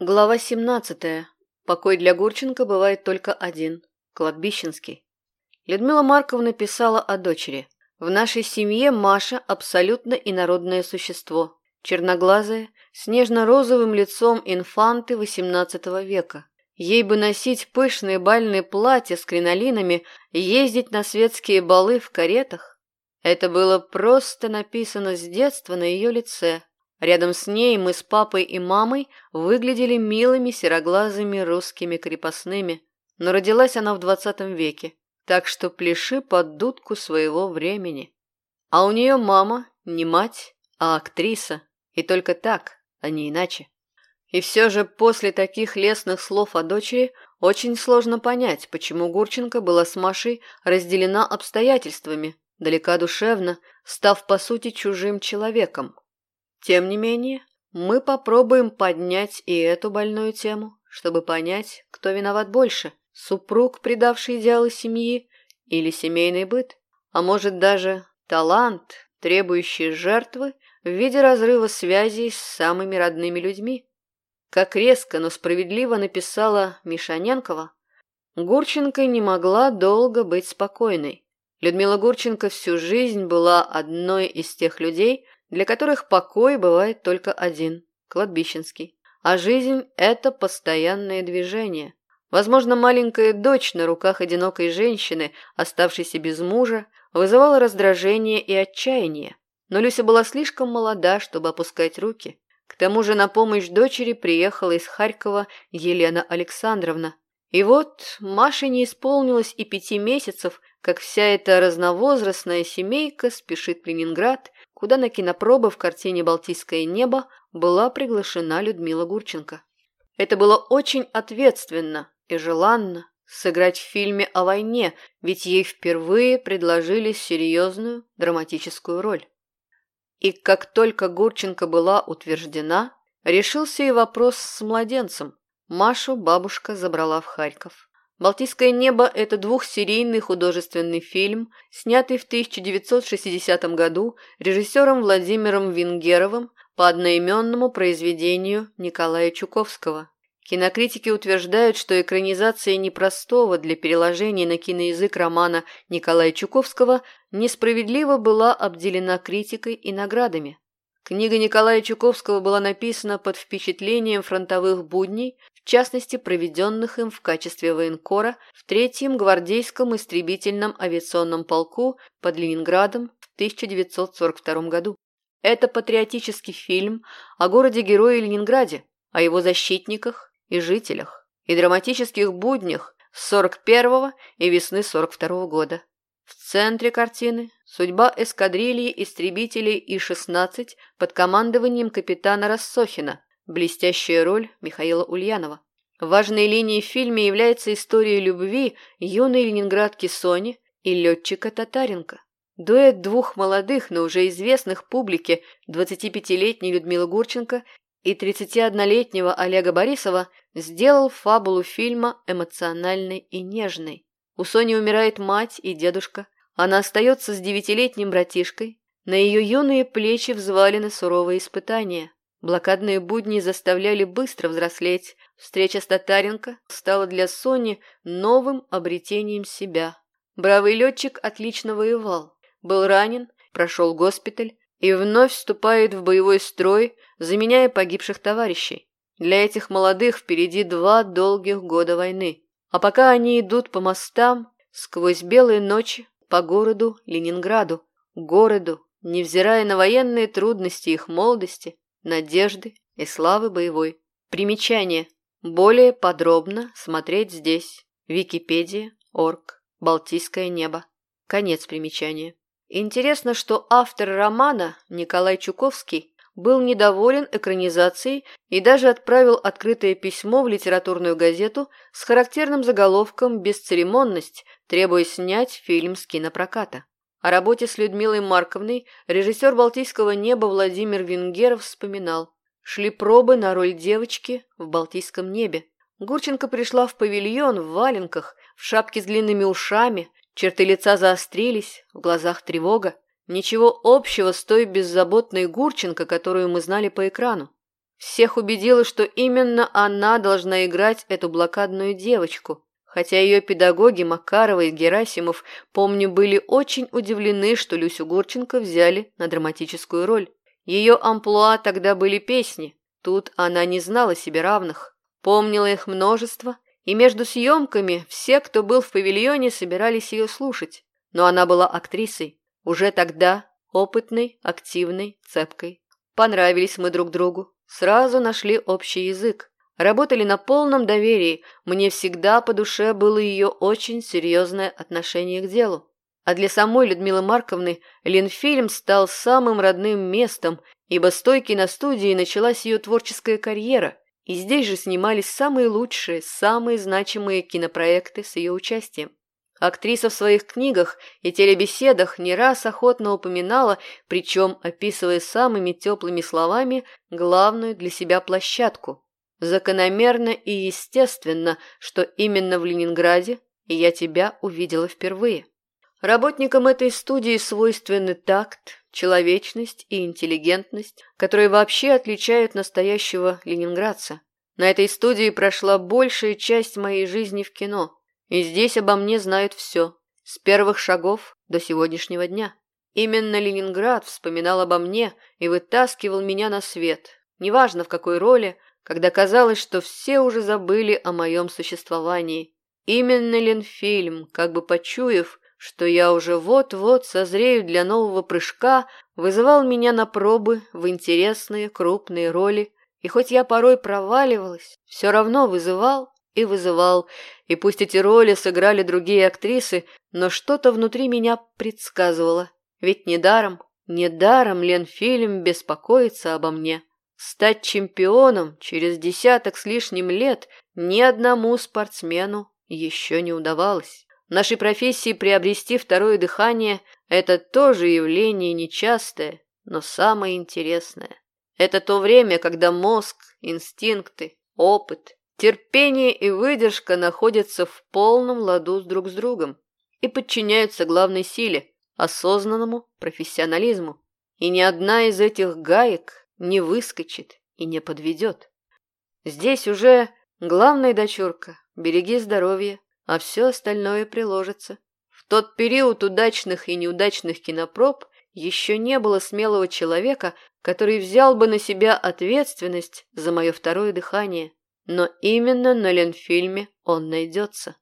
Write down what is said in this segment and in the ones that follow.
Глава 17. Покой для Гурченко бывает только один – кладбищенский. Людмила Марковна писала о дочери. В нашей семье Маша – абсолютно инородное существо. Черноглазая, с нежно-розовым лицом инфанты XVIII века. Ей бы носить пышные бальные платья с кринолинами и ездить на светские балы в каретах. Это было просто написано с детства на ее лице – Рядом с ней мы с папой и мамой выглядели милыми сероглазыми русскими крепостными, но родилась она в двадцатом веке, так что пляши под дудку своего времени. А у нее мама не мать, а актриса, и только так, а не иначе. И все же после таких лестных слов о дочери очень сложно понять, почему Гурченко была с Машей разделена обстоятельствами, далека душевно, став по сути чужим человеком. Тем не менее, мы попробуем поднять и эту больную тему, чтобы понять, кто виноват больше – супруг, предавший идеалы семьи, или семейный быт, а может даже талант, требующий жертвы в виде разрыва связей с самыми родными людьми. Как резко, но справедливо написала Мишаненкова, Гурченко не могла долго быть спокойной. Людмила Гурченко всю жизнь была одной из тех людей, для которых покой бывает только один – кладбищенский. А жизнь – это постоянное движение. Возможно, маленькая дочь на руках одинокой женщины, оставшейся без мужа, вызывала раздражение и отчаяние. Но Люся была слишком молода, чтобы опускать руки. К тому же на помощь дочери приехала из Харькова Елена Александровна. И вот Маше не исполнилось и пяти месяцев, как вся эта разновозрастная семейка спешит в Ленинград куда на кинопробы в картине «Балтийское небо» была приглашена Людмила Гурченко. Это было очень ответственно и желанно сыграть в фильме о войне, ведь ей впервые предложили серьезную драматическую роль. И как только Гурченко была утверждена, решился и вопрос с младенцем. Машу бабушка забрала в Харьков. «Балтийское небо» – это двухсерийный художественный фильм, снятый в 1960 году режиссером Владимиром Венгеровым по одноименному произведению Николая Чуковского. Кинокритики утверждают, что экранизация непростого для переложения на киноязык романа Николая Чуковского несправедливо была обделена критикой и наградами. Книга Николая Чуковского была написана под впечатлением фронтовых будней, в частности, проведенных им в качестве военкора в Третьем гвардейском истребительном авиационном полку под Ленинградом в 1942 году. Это патриотический фильм о городе-герое Ленинграде, о его защитниках и жителях, и драматических буднях с 41 и весны 42 года. Центре картины судьба эскадрильи истребителей И-16 под командованием капитана Рассохина, блестящая роль Михаила Ульянова. Важной линией в фильме является история любви юной ленинградки Сони и летчика Татаренко. Дуэт двух молодых, но уже известных публике 25-летней Людмилы Гурченко и 31-летнего Олега Борисова сделал фабулу фильма эмоциональной и нежной. У Сони умирает мать и дедушка. Она остается с девятилетним братишкой. На ее юные плечи взвалены суровые испытания. Блокадные будни заставляли быстро взрослеть. Встреча с Татаренко стала для Сони новым обретением себя. Бравый летчик отлично воевал. Был ранен, прошел госпиталь и вновь вступает в боевой строй, заменяя погибших товарищей. Для этих молодых впереди два долгих года войны. А пока они идут по мостам, сквозь белые ночи, по городу Ленинграду, городу, невзирая на военные трудности их молодости, надежды и славы боевой. Примечание. Более подробно смотреть здесь. Википедия, Орг, Балтийское небо. Конец примечания. Интересно, что автор романа Николай Чуковский был недоволен экранизацией и даже отправил открытое письмо в литературную газету с характерным заголовком «Бесцеремонность», требуя снять фильм с кинопроката. О работе с Людмилой Марковной режиссер «Балтийского неба» Владимир Венгеров вспоминал. Шли пробы на роль девочки в «Балтийском небе». Гурченко пришла в павильон в валенках, в шапке с длинными ушами, черты лица заострились, в глазах тревога. Ничего общего с той беззаботной Гурченко, которую мы знали по экрану. Всех убедила, что именно она должна играть эту блокадную девочку. Хотя ее педагоги Макарова и Герасимов, помню, были очень удивлены, что Люсю Гурченко взяли на драматическую роль. Ее амплуа тогда были песни. Тут она не знала себе равных. Помнила их множество, и между съемками все, кто был в павильоне, собирались ее слушать. Но она была актрисой. Уже тогда опытной, активной, цепкой. Понравились мы друг другу. Сразу нашли общий язык. Работали на полном доверии. Мне всегда по душе было ее очень серьезное отношение к делу. А для самой Людмилы Марковны Ленфильм стал самым родным местом, ибо стойки на студии началась ее творческая карьера – и здесь же снимались самые лучшие, самые значимые кинопроекты с ее участием. Актриса в своих книгах и телебеседах не раз охотно упоминала, причем описывая самыми теплыми словами, главную для себя площадку. Закономерно и естественно, что именно в Ленинграде я тебя увидела впервые. Работникам этой студии свойственны такт, человечность и интеллигентность, которые вообще отличают настоящего ленинградца. На этой студии прошла большая часть моей жизни в кино, и здесь обо мне знают все, с первых шагов до сегодняшнего дня. Именно Ленинград вспоминал обо мне и вытаскивал меня на свет, неважно в какой роли, когда казалось, что все уже забыли о моем существовании. Именно Ленфильм, как бы почуяв, что я уже вот-вот созрею для нового прыжка, вызывал меня на пробы в интересные крупные роли, и хоть я порой проваливалась, все равно вызывал и вызывал, и пусть эти роли сыграли другие актрисы, но что-то внутри меня предсказывало, ведь недаром, недаром Ленфильм беспокоится обо мне. Стать чемпионом через десяток с лишним лет ни одному спортсмену еще не удавалось. Нашей профессии приобрести второе дыхание – это тоже явление нечастое, но самое интересное. Это то время, когда мозг, инстинкты, опыт, терпение и выдержка находятся в полном ладу с друг с другом и подчиняются главной силе – осознанному профессионализму. И ни одна из этих гаек не выскочит и не подведет. Здесь уже главная дочурка – береги здоровье, а все остальное приложится. В тот период удачных и неудачных кинопроб еще не было смелого человека, который взял бы на себя ответственность за мое второе дыхание. Но именно на Ленфильме он найдется.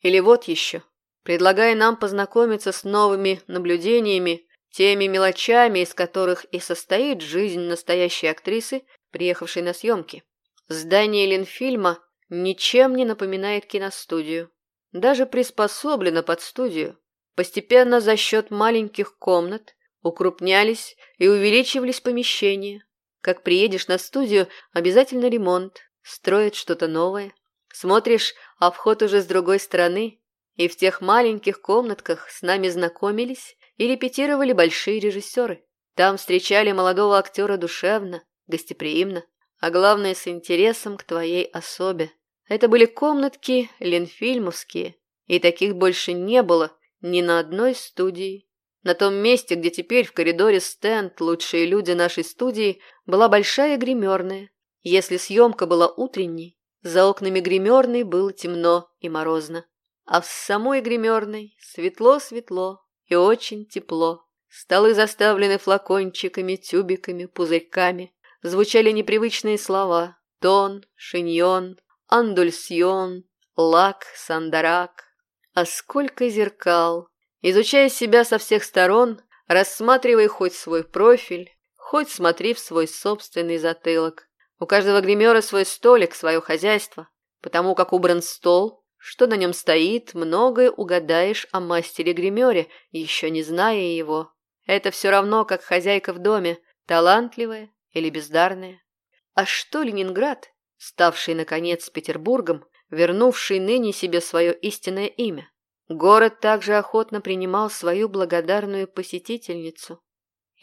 Или вот еще, предлагая нам познакомиться с новыми наблюдениями, теми мелочами, из которых и состоит жизнь настоящей актрисы, приехавшей на съемки. Здание Ленфильма ничем не напоминает киностудию даже приспособлена под студию. Постепенно за счет маленьких комнат укрупнялись и увеличивались помещения. Как приедешь на студию, обязательно ремонт, строят что-то новое. Смотришь, а вход уже с другой стороны, и в тех маленьких комнатках с нами знакомились и репетировали большие режиссеры. Там встречали молодого актера душевно, гостеприимно, а главное с интересом к твоей особе. Это были комнатки ленфильмовские, и таких больше не было ни на одной студии. На том месте, где теперь в коридоре стенд «Лучшие люди нашей студии» была большая гримерная. Если съемка была утренней, за окнами гримерной было темно и морозно. А в самой гримерной светло-светло и очень тепло. Столы заставлены флакончиками, тюбиками, пузырьками. Звучали непривычные слова. Тон, шиньон, андульсьон, лак, сандарак. А сколько зеркал! Изучая себя со всех сторон, рассматривай хоть свой профиль, хоть смотри в свой собственный затылок. У каждого гримера свой столик, свое хозяйство. Потому как убран стол, что на нем стоит, многое угадаешь о мастере-гримере, еще не зная его. Это все равно, как хозяйка в доме, талантливая или бездарная. А что Ленинград, ставший, наконец, Петербургом, вернувший ныне себе свое истинное имя. Город также охотно принимал свою благодарную посетительницу.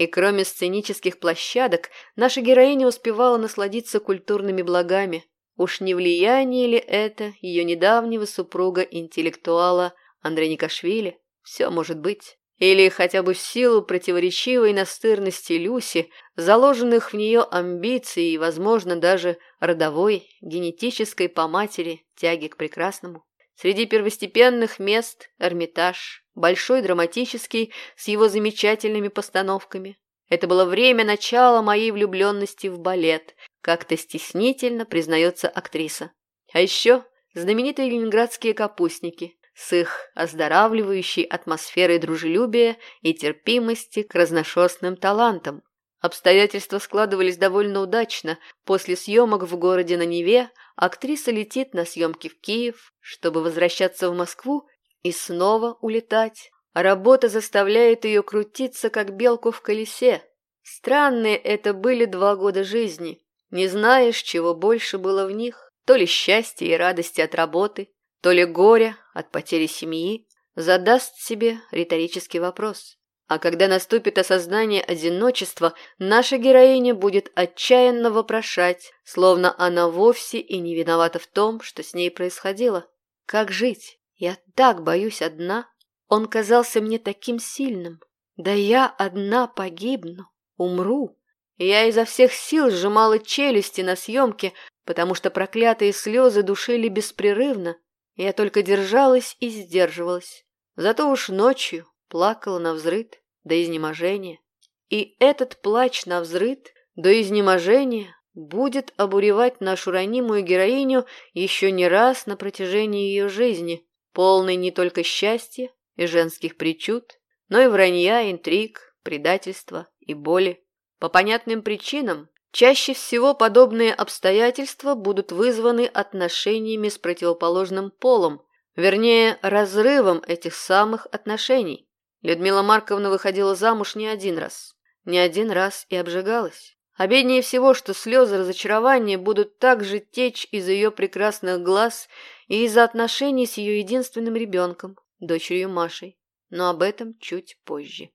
И кроме сценических площадок, наша героиня успевала насладиться культурными благами. Уж не влияние ли это ее недавнего супруга-интеллектуала Андрея Никашвили? Все может быть. или хотя бы в силу противоречивой настырности Люси, заложенных в нее амбиций и, возможно, даже родовой, генетической по матери тяги к прекрасному. Среди первостепенных мест Эрмитаж, большой драматический, с его замечательными постановками. Это было время начала моей влюбленности в балет, как-то стеснительно признается актриса. А еще знаменитые ленинградские капустники с их оздоравливающей атмосферой дружелюбия и терпимости к разношерстным талантам. Обстоятельства складывались довольно удачно. После съемок в городе на Неве актриса летит на съемки в Киев, чтобы возвращаться в Москву и снова улетать. Работа заставляет ее крутиться, как белку в колесе. Странные это были два года жизни. Не знаешь, чего больше было в них. То ли счастья и радости от работы, то ли горя от потери семьи. Задаст себе риторический вопрос. А когда наступит осознание одиночества, наша героиня будет отчаянно вопрошать, словно она вовсе и не виновата в том, что с ней происходило. Как жить? Я так боюсь одна. Он казался мне таким сильным. Да я одна погибну, умру. Я изо всех сил сжимала челюсти на съемке, потому что проклятые слезы душили беспрерывно. Я только держалась и сдерживалась. Зато уж ночью плакала на взрыд до изнеможения. И этот плач на взрыд до изнеможения будет обуревать нашу ранимую героиню еще не раз на протяжении ее жизни, полной не только счастья и женских причуд, но и вранья, интриг, предательства и боли. По понятным причинам, чаще всего подобные обстоятельства будут вызваны отношениями с противоположным полом, вернее, разрывом этих самых отношений. Людмила Марковна выходила замуж не один раз. Не один раз и обжигалась. Обеднее всего, что слезы разочарования будут также течь из ее прекрасных глаз и из-за отношений с ее единственным ребенком, дочерью Машей. Но об этом чуть позже.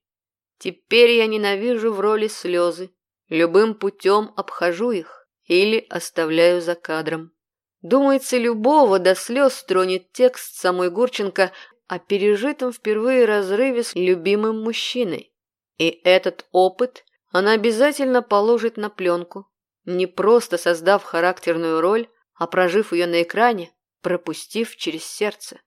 Теперь я ненавижу в роли слезы. Любым путем обхожу их или оставляю за кадром. Думается, любого до слез тронет текст самой Гурченко о пережитом впервые разрыве с любимым мужчиной. И этот опыт она обязательно положит на пленку, не просто создав характерную роль, а прожив ее на экране, пропустив через сердце.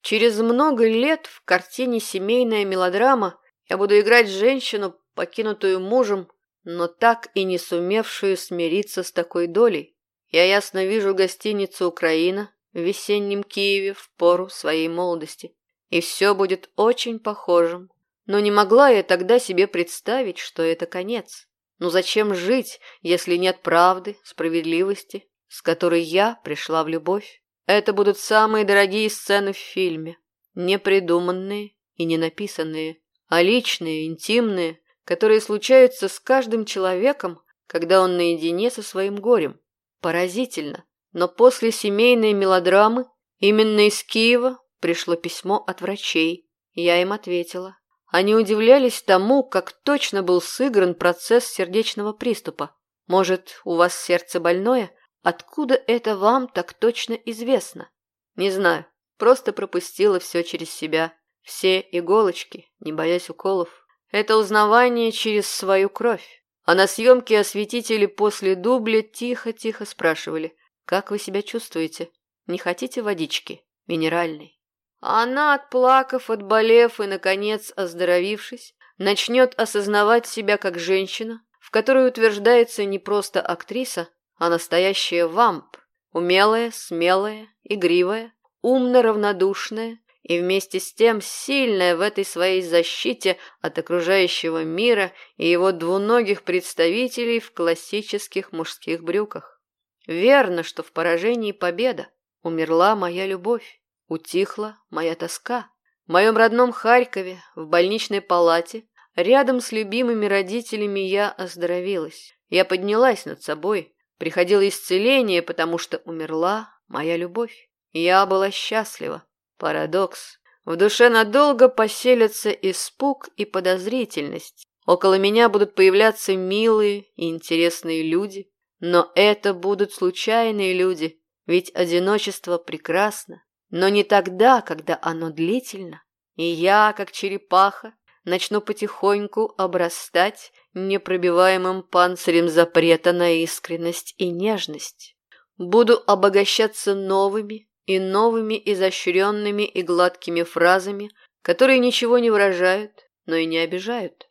Через много лет в картине «Семейная мелодрама» я буду играть женщину, покинутую мужем, но так и не сумевшую смириться с такой долей. Я ясно вижу гостиницу «Украина», в весеннем Киеве в пору своей молодости. И все будет очень похожим. Но не могла я тогда себе представить, что это конец. Ну зачем жить, если нет правды, справедливости, с которой я пришла в любовь? Это будут самые дорогие сцены в фильме. Не придуманные и не написанные, а личные, интимные, которые случаются с каждым человеком, когда он наедине со своим горем. Поразительно, но после семейной мелодрамы именно из Киева пришло письмо от врачей. Я им ответила. Они удивлялись тому, как точно был сыгран процесс сердечного приступа. Может, у вас сердце больное? Откуда это вам так точно известно? Не знаю, просто пропустила все через себя. Все иголочки, не боясь уколов. Это узнавание через свою кровь. А на съемке осветители после дубля тихо-тихо спрашивали – как вы себя чувствуете? Не хотите водички? Минеральной?» она, отплакав, отболев и, наконец, оздоровившись, начнет осознавать себя как женщина, в которой утверждается не просто актриса, а настоящая вамп, умелая, смелая, игривая, умно-равнодушная и вместе с тем сильная в этой своей защите от окружающего мира и его двуногих представителей в классических мужских брюках. Верно, что в поражении победа. Умерла моя любовь, утихла моя тоска. В моем родном Харькове, в больничной палате, рядом с любимыми родителями я оздоровилась. Я поднялась над собой, приходило исцеление, потому что умерла моя любовь. Я была счастлива. Парадокс. В душе надолго поселятся испуг и подозрительность. Около меня будут появляться милые и интересные люди. Но это будут случайные люди, ведь одиночество прекрасно, но не тогда, когда оно длительно и я, как черепаха, начну потихоньку обрастать непробиваемым панцирем запрета на искренность и нежность. Буду обогащаться новыми и новыми изощренными и гладкими фразами, которые ничего не выражают, но и не обижают.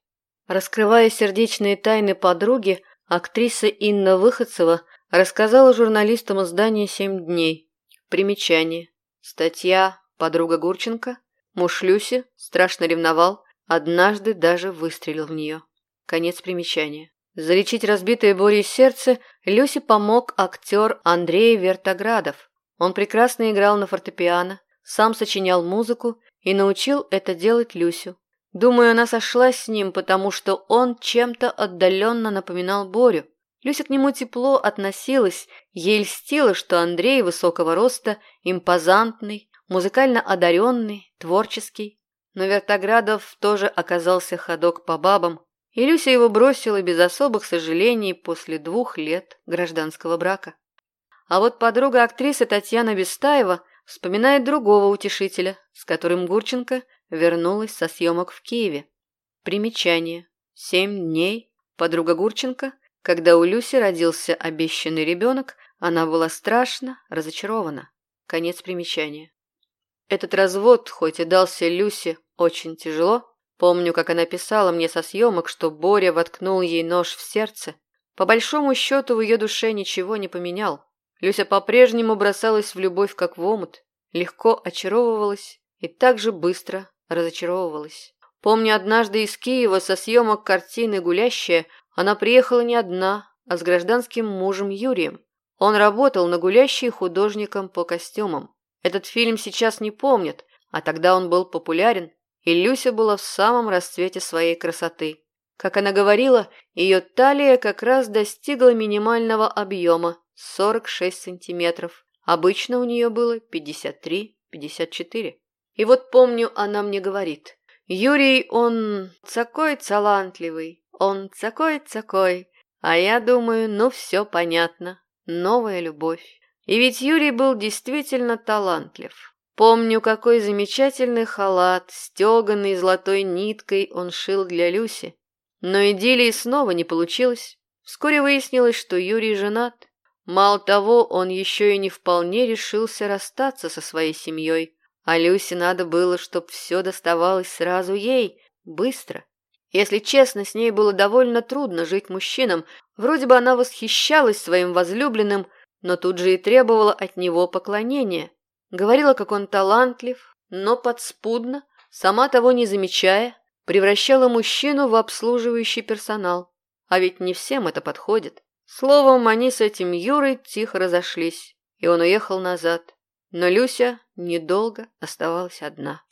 Раскрывая сердечные тайны подруги, актриса Инна Выходцева рассказала журналистам издания «Семь дней». Примечание. Статья «Подруга Гурченко». Муж Люси страшно ревновал, однажды даже выстрелил в нее. Конец примечания. Залечить разбитое Борей сердце Люси помог актер Андрей Вертоградов. Он прекрасно играл на фортепиано, сам сочинял музыку и научил это делать Люсю. Думаю, она сошлась с ним, потому что он чем-то отдаленно напоминал Борю. Люся к нему тепло относилась, ей льстило, что Андрей высокого роста, импозантный, музыкально одаренный, творческий. Но Вертоградов тоже оказался ходок по бабам, и Люся его бросила без особых сожалений после двух лет гражданского брака. А вот подруга актрисы Татьяна Бестаева вспоминает другого утешителя, с которым Гурченко вернулась со съемок в Киеве. Примечание. Семь дней. Подруга Гурченко. Когда у Люси родился обещанный ребенок, она была страшно разочарована. Конец примечания. Этот развод, хоть и дался Люсе очень тяжело, помню, как она писала мне со съемок, что Боря воткнул ей нож в сердце, по большому счету в ее душе ничего не поменял. Люся по-прежнему бросалась в любовь как в омут, легко очаровывалась и так же быстро разочаровывалась. Помню, однажды из Киева со съемок картины «Гулящая» она приехала не одна, а с гражданским мужем Юрием. Он работал на «Гулящей» художником по костюмам. Этот фильм сейчас не помнят, а тогда он был популярен, и Люся была в самом расцвете своей красоты. Как она говорила, ее талия как раз достигла минимального объема – 46 сантиметров. Обычно у нее было 53-54. И вот помню, она мне говорит, «Юрий, он такой талантливый, он такой-такой». А я думаю, ну все понятно, новая любовь. И ведь Юрий был действительно талантлив. Помню, какой замечательный халат, стеганный золотой ниткой он шил для Люси. Но идиллии снова не получилось. Вскоре выяснилось, что Юрий женат. Мало того, он еще и не вполне решился расстаться со своей семьей. А Люсе надо было, чтобы все доставалось сразу ей, быстро. Если честно, с ней было довольно трудно жить мужчинам. Вроде бы она восхищалась своим возлюбленным, но тут же и требовала от него поклонения. Говорила, как он талантлив, но подспудно, сама того не замечая, превращала мужчину в обслуживающий персонал. А ведь не всем это подходит. Словом, они с этим Юрой тихо разошлись, и он уехал назад. Но Люся недолго оставалась одна.